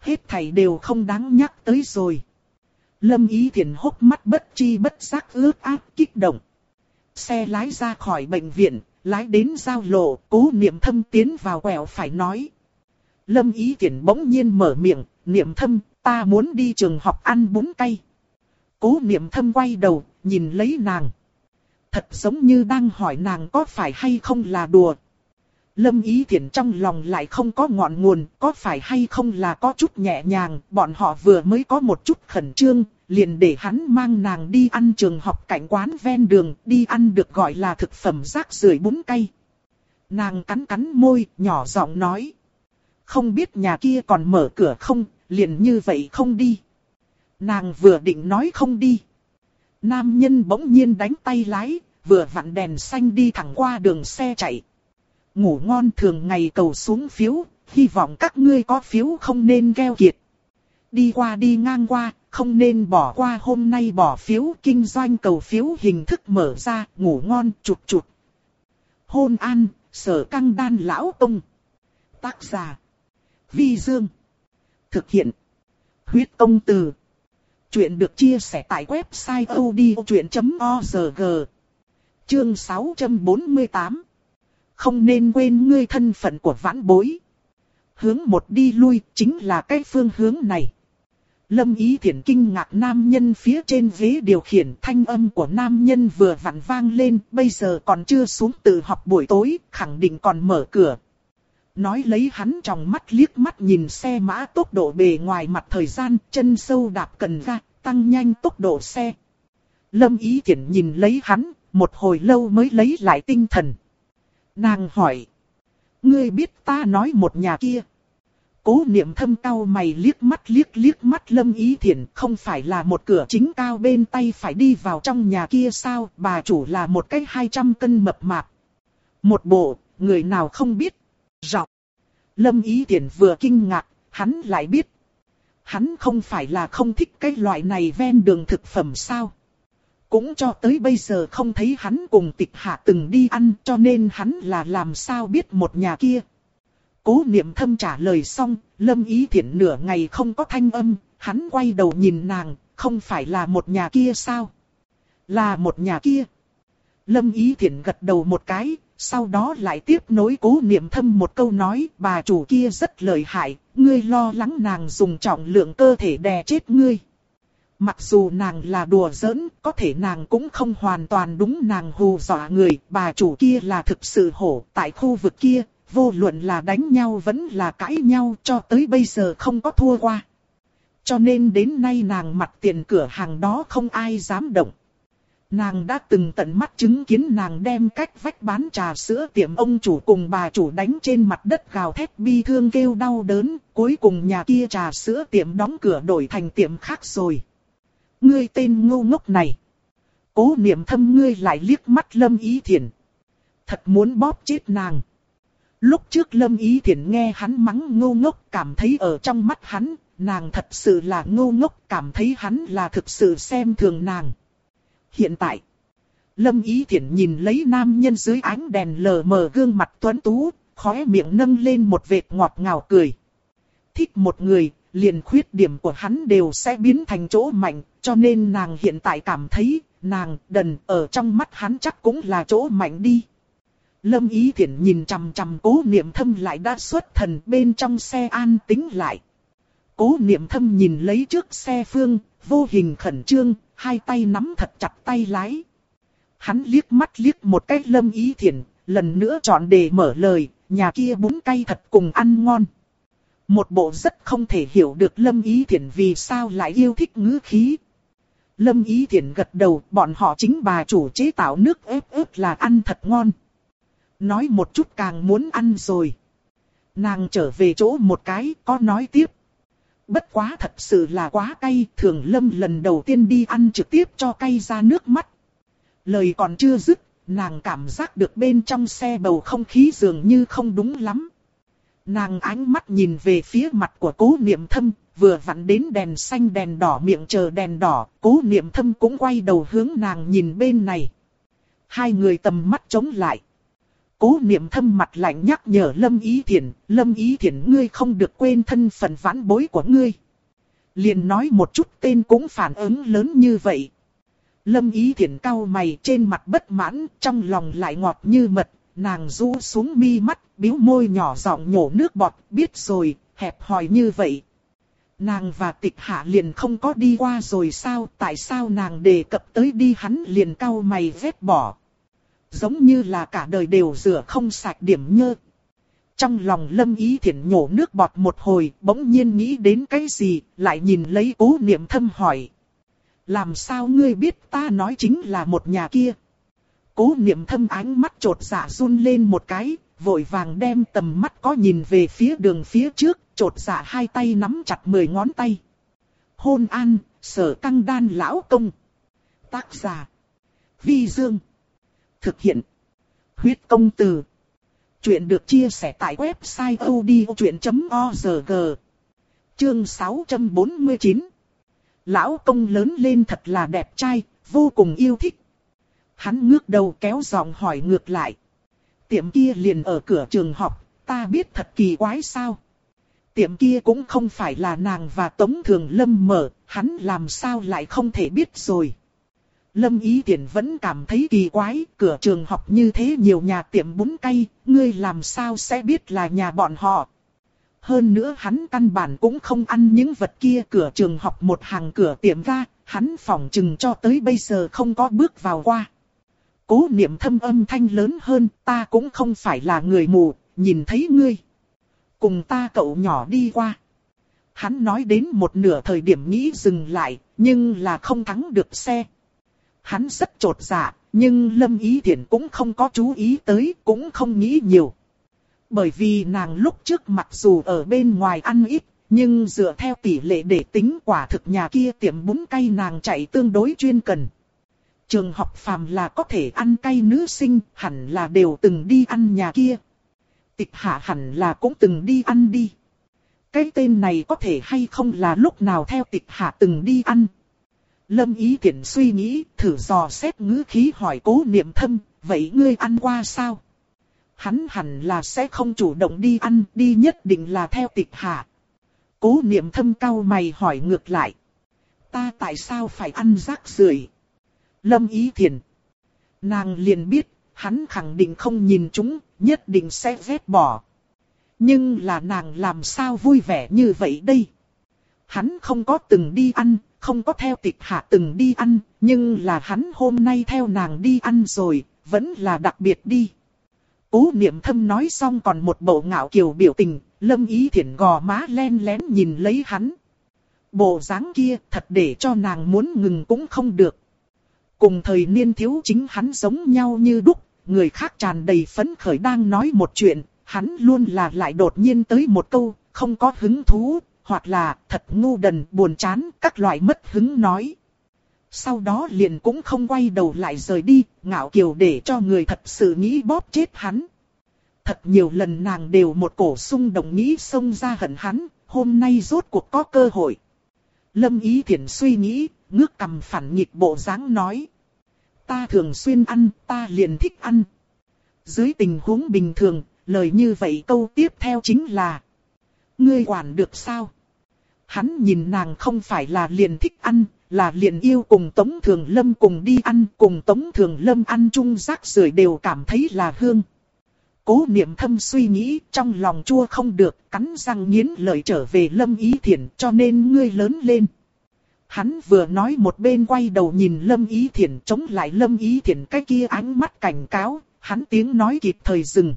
Hết thảy đều không đáng nhắc tới rồi. Lâm Ý Thiển hốc mắt bất chi bất giác ướt át kích động. Xe lái ra khỏi bệnh viện, lái đến giao lộ, cố niệm thâm tiến vào quẹo phải nói. Lâm Ý Thiển bỗng nhiên mở miệng, niệm thâm, ta muốn đi trường học ăn bún cay. Cố niệm thâm quay đầu, nhìn lấy nàng. Thật giống như đang hỏi nàng có phải hay không là đùa. Lâm Ý Thiển trong lòng lại không có ngọn nguồn, có phải hay không là có chút nhẹ nhàng, bọn họ vừa mới có một chút khẩn trương, liền để hắn mang nàng đi ăn trường học cảnh quán ven đường, đi ăn được gọi là thực phẩm rác rưởi bún cay. Nàng cắn cắn môi, nhỏ giọng nói. Không biết nhà kia còn mở cửa không, liền như vậy không đi. Nàng vừa định nói không đi. Nam nhân bỗng nhiên đánh tay lái, vừa vặn đèn xanh đi thẳng qua đường xe chạy. Ngủ ngon thường ngày cầu xuống phiếu, hy vọng các ngươi có phiếu không nên gheo kiệt. Đi qua đi ngang qua, không nên bỏ qua hôm nay bỏ phiếu kinh doanh cầu phiếu hình thức mở ra, ngủ ngon chụt chụt. Hôn an, sở căng đan lão tông. Tác giả. Vi Dương. Thực hiện. Huyết công từ. Chuyện được chia sẻ tại website odchuyện.org. Chương 648. Không nên quên ngươi thân phận của vãn bối. Hướng một đi lui chính là cái phương hướng này. Lâm Ý thiện kinh ngạc nam nhân phía trên ghế điều khiển thanh âm của nam nhân vừa vặn vang lên, bây giờ còn chưa xuống từ học buổi tối, khẳng định còn mở cửa. Nói lấy hắn trong mắt liếc mắt nhìn xe mã tốc độ bề ngoài mặt thời gian, chân sâu đạp cần ga, tăng nhanh tốc độ xe. Lâm Ý thiện nhìn lấy hắn, một hồi lâu mới lấy lại tinh thần. Nàng hỏi. Ngươi biết ta nói một nhà kia. Cố niệm thâm cao mày liếc mắt liếc liếc mắt lâm ý thiện không phải là một cửa chính cao bên tay phải đi vào trong nhà kia sao bà chủ là một cái 200 cân mập mạp. Một bộ, người nào không biết. Rọc. Lâm ý thiện vừa kinh ngạc, hắn lại biết. Hắn không phải là không thích cái loại này ven đường thực phẩm sao. Cũng cho tới bây giờ không thấy hắn cùng tịch hạ từng đi ăn cho nên hắn là làm sao biết một nhà kia. Cố niệm thâm trả lời xong, lâm ý thiện nửa ngày không có thanh âm, hắn quay đầu nhìn nàng, không phải là một nhà kia sao? Là một nhà kia. Lâm ý thiện gật đầu một cái, sau đó lại tiếp nối cố niệm thâm một câu nói, bà chủ kia rất lợi hại, ngươi lo lắng nàng dùng trọng lượng cơ thể đè chết ngươi. Mặc dù nàng là đùa giỡn, có thể nàng cũng không hoàn toàn đúng nàng hù dọa người, bà chủ kia là thực sự hổ, tại khu vực kia, vô luận là đánh nhau vẫn là cãi nhau cho tới bây giờ không có thua qua. Cho nên đến nay nàng mặt tiền cửa hàng đó không ai dám động. Nàng đã từng tận mắt chứng kiến nàng đem cách vách bán trà sữa tiệm ông chủ cùng bà chủ đánh trên mặt đất gào thét bi thương kêu đau đớn, cuối cùng nhà kia trà sữa tiệm đóng cửa đổi thành tiệm khác rồi. Ngươi tên ngu ngốc này. Cố niệm thâm ngươi lại liếc mắt lâm ý Thiển, Thật muốn bóp chết nàng. Lúc trước lâm ý Thiển nghe hắn mắng ngu ngốc cảm thấy ở trong mắt hắn, nàng thật sự là ngu ngốc cảm thấy hắn là thực sự xem thường nàng. Hiện tại, Lâm Ý Thiển nhìn lấy nam nhân dưới ánh đèn lờ mờ gương mặt tuấn tú, khóe miệng nâng lên một vệt ngọt ngào cười. Thích một người, liền khuyết điểm của hắn đều sẽ biến thành chỗ mạnh, cho nên nàng hiện tại cảm thấy, nàng, đần, ở trong mắt hắn chắc cũng là chỗ mạnh đi. Lâm Ý Thiển nhìn chằm chằm cố niệm thâm lại đã xuất thần bên trong xe an tính lại. Cố niệm thâm nhìn lấy trước xe phương, vô hình khẩn trương, hai tay nắm thật chặt tay lái. Hắn liếc mắt liếc một cái lâm ý Thiển, lần nữa chọn đề mở lời, nhà kia bún cay thật cùng ăn ngon. Một bộ rất không thể hiểu được lâm ý thiển vì sao lại yêu thích ngữ khí. Lâm ý thiển gật đầu, bọn họ chính bà chủ chế tạo nước ép ướp là ăn thật ngon. Nói một chút càng muốn ăn rồi. Nàng trở về chỗ một cái, có nói tiếp bất quá thật sự là quá cay, thường lâm lần đầu tiên đi ăn trực tiếp cho cay ra nước mắt. Lời còn chưa dứt, nàng cảm giác được bên trong xe bầu không khí dường như không đúng lắm. Nàng ánh mắt nhìn về phía mặt của cố niệm thâm, vừa vặn đến đèn xanh đèn đỏ miệng chờ đèn đỏ, cố niệm thâm cũng quay đầu hướng nàng nhìn bên này. Hai người tầm mắt chống lại. Cố niệm thâm mặt lạnh nhắc nhở Lâm Ý Thiển, Lâm Ý Thiển ngươi không được quên thân phận vãn bối của ngươi. Liền nói một chút tên cũng phản ứng lớn như vậy. Lâm Ý Thiển cau mày trên mặt bất mãn, trong lòng lại ngọt như mật, nàng rũ xuống mi mắt, biếu môi nhỏ giọng nhổ nước bọt, biết rồi, hẹp hòi như vậy. Nàng và tịch hạ liền không có đi qua rồi sao, tại sao nàng đề cập tới đi hắn liền cau mày vết bỏ giống như là cả đời đều rửa không sạch điểm nhơ. Trong lòng lâm ý thiện nhổ nước bọt một hồi, bỗng nhiên nghĩ đến cái gì, lại nhìn lấy cố niệm thâm hỏi. Làm sao ngươi biết ta nói chính là một nhà kia? Cố niệm thâm ánh mắt trột dạ run lên một cái, vội vàng đem tầm mắt có nhìn về phía đường phía trước, trột dạ hai tay nắm chặt mười ngón tay. Hôn an, sở căng đan lão công. Tác giả. Vi Dương. Thực hiện. Huyết công từ. Chuyện được chia sẻ tại website odchuyện.org. Chương 649. Lão công lớn lên thật là đẹp trai, vô cùng yêu thích. Hắn ngước đầu kéo giọng hỏi ngược lại. Tiệm kia liền ở cửa trường học, ta biết thật kỳ quái sao. Tiệm kia cũng không phải là nàng và Tống Thường Lâm mở, hắn làm sao lại không thể biết rồi. Lâm Ý Tiễn vẫn cảm thấy kỳ quái, cửa trường học như thế nhiều nhà tiệm bún cay, ngươi làm sao sẽ biết là nhà bọn họ. Hơn nữa hắn căn bản cũng không ăn những vật kia cửa trường học một hàng cửa tiệm ra, hắn phòng chừng cho tới bây giờ không có bước vào qua. Cố niệm thâm âm thanh lớn hơn, ta cũng không phải là người mù, nhìn thấy ngươi. Cùng ta cậu nhỏ đi qua. Hắn nói đến một nửa thời điểm nghĩ dừng lại, nhưng là không thắng được xe. Hắn rất trột dạ, nhưng Lâm Ý Thiển cũng không có chú ý tới, cũng không nghĩ nhiều. Bởi vì nàng lúc trước mặc dù ở bên ngoài ăn ít, nhưng dựa theo tỷ lệ để tính quả thực nhà kia tiệm bún cay nàng chạy tương đối chuyên cần. Trường học phàm là có thể ăn cay nữ sinh, hẳn là đều từng đi ăn nhà kia. Tịch hạ hẳn là cũng từng đi ăn đi. Cái tên này có thể hay không là lúc nào theo tịch hạ từng đi ăn. Lâm Ý tiện suy nghĩ, thử dò xét ngữ khí hỏi cố niệm thâm, vậy ngươi ăn qua sao? Hắn hẳn là sẽ không chủ động đi ăn, đi nhất định là theo tịch hạ. Cố niệm thâm cau mày hỏi ngược lại. Ta tại sao phải ăn rác rưởi? Lâm Ý Thiền. Nàng liền biết, hắn khẳng định không nhìn chúng, nhất định sẽ vết bỏ. Nhưng là nàng làm sao vui vẻ như vậy đây? Hắn không có từng đi ăn, không có theo tịch hạ từng đi ăn, nhưng là hắn hôm nay theo nàng đi ăn rồi, vẫn là đặc biệt đi. Cố niệm thâm nói xong còn một bộ ngạo kiều biểu tình, lâm ý thiển gò má len lén nhìn lấy hắn. Bộ dáng kia thật để cho nàng muốn ngừng cũng không được. Cùng thời niên thiếu chính hắn giống nhau như đúc, người khác tràn đầy phấn khởi đang nói một chuyện, hắn luôn là lại đột nhiên tới một câu, không có hứng thú, hoặc là thật ngu đần buồn chán, các loại mất hứng nói. Sau đó liền cũng không quay đầu lại rời đi, ngạo kiều để cho người thật sự nghĩ bóp chết hắn. Thật nhiều lần nàng đều một cổ sung động nghĩ xông ra hận hắn, hôm nay rốt cuộc có cơ hội. Lâm Ý Thiển suy nghĩ, ngước cầm phản nghịch bộ dáng nói. Ta thường xuyên ăn, ta liền thích ăn. Dưới tình huống bình thường, lời như vậy câu tiếp theo chính là. Ngươi quản được sao? Hắn nhìn nàng không phải là liền thích ăn, là liền yêu cùng Tống Thường Lâm cùng đi ăn, cùng Tống Thường Lâm ăn chung rác rưởi đều cảm thấy là hương. Cố niệm thâm suy nghĩ, trong lòng chua không được, cắn răng nghiến lợi trở về Lâm Ý Thiển, cho nên ngươi lớn lên. Hắn vừa nói một bên quay đầu nhìn Lâm Ý Thiển chống lại Lâm Ý Thiển cái kia ánh mắt cảnh cáo, hắn tiếng nói kịp thời dừng.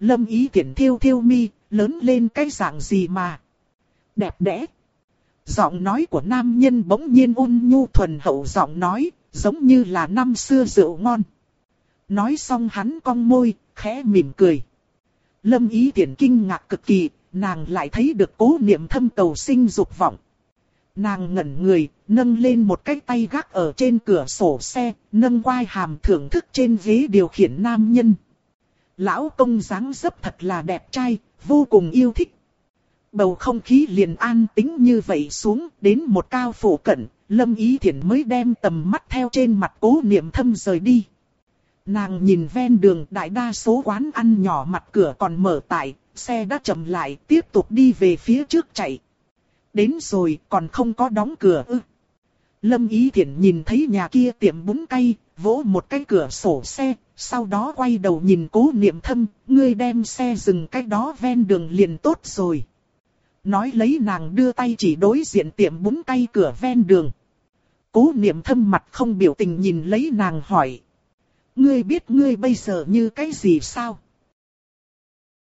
Lâm Ý Thiển thiêu thiêu mi, lớn lên cái dạng gì mà. Đẹp đẽ. Giọng nói của nam nhân bỗng nhiên ôn nhu thuần hậu giọng nói, giống như là năm xưa rượu ngon. Nói xong hắn cong môi, khẽ mỉm cười. Lâm ý thiển kinh ngạc cực kỳ, nàng lại thấy được cố niệm thâm cầu sinh dục vọng. Nàng ngẩn người, nâng lên một cái tay gác ở trên cửa sổ xe, nâng quai hàm thưởng thức trên ghế điều khiển nam nhân. Lão công dáng dấp thật là đẹp trai, vô cùng yêu thích. Bầu không khí liền an tính như vậy xuống, đến một cao phủ cận, Lâm Ý Thiển mới đem tầm mắt theo trên mặt cố niệm thâm rời đi. Nàng nhìn ven đường đại đa số quán ăn nhỏ mặt cửa còn mở tại, xe đã chậm lại tiếp tục đi về phía trước chạy. Đến rồi còn không có đóng cửa ư. Lâm Ý Thiển nhìn thấy nhà kia tiệm bún cay, vỗ một cái cửa sổ xe, sau đó quay đầu nhìn cố niệm thâm, ngươi đem xe dừng cách đó ven đường liền tốt rồi. Nói lấy nàng đưa tay chỉ đối diện tiệm bún cay cửa ven đường. Cố niệm thâm mặt không biểu tình nhìn lấy nàng hỏi. Ngươi biết ngươi bây giờ như cái gì sao?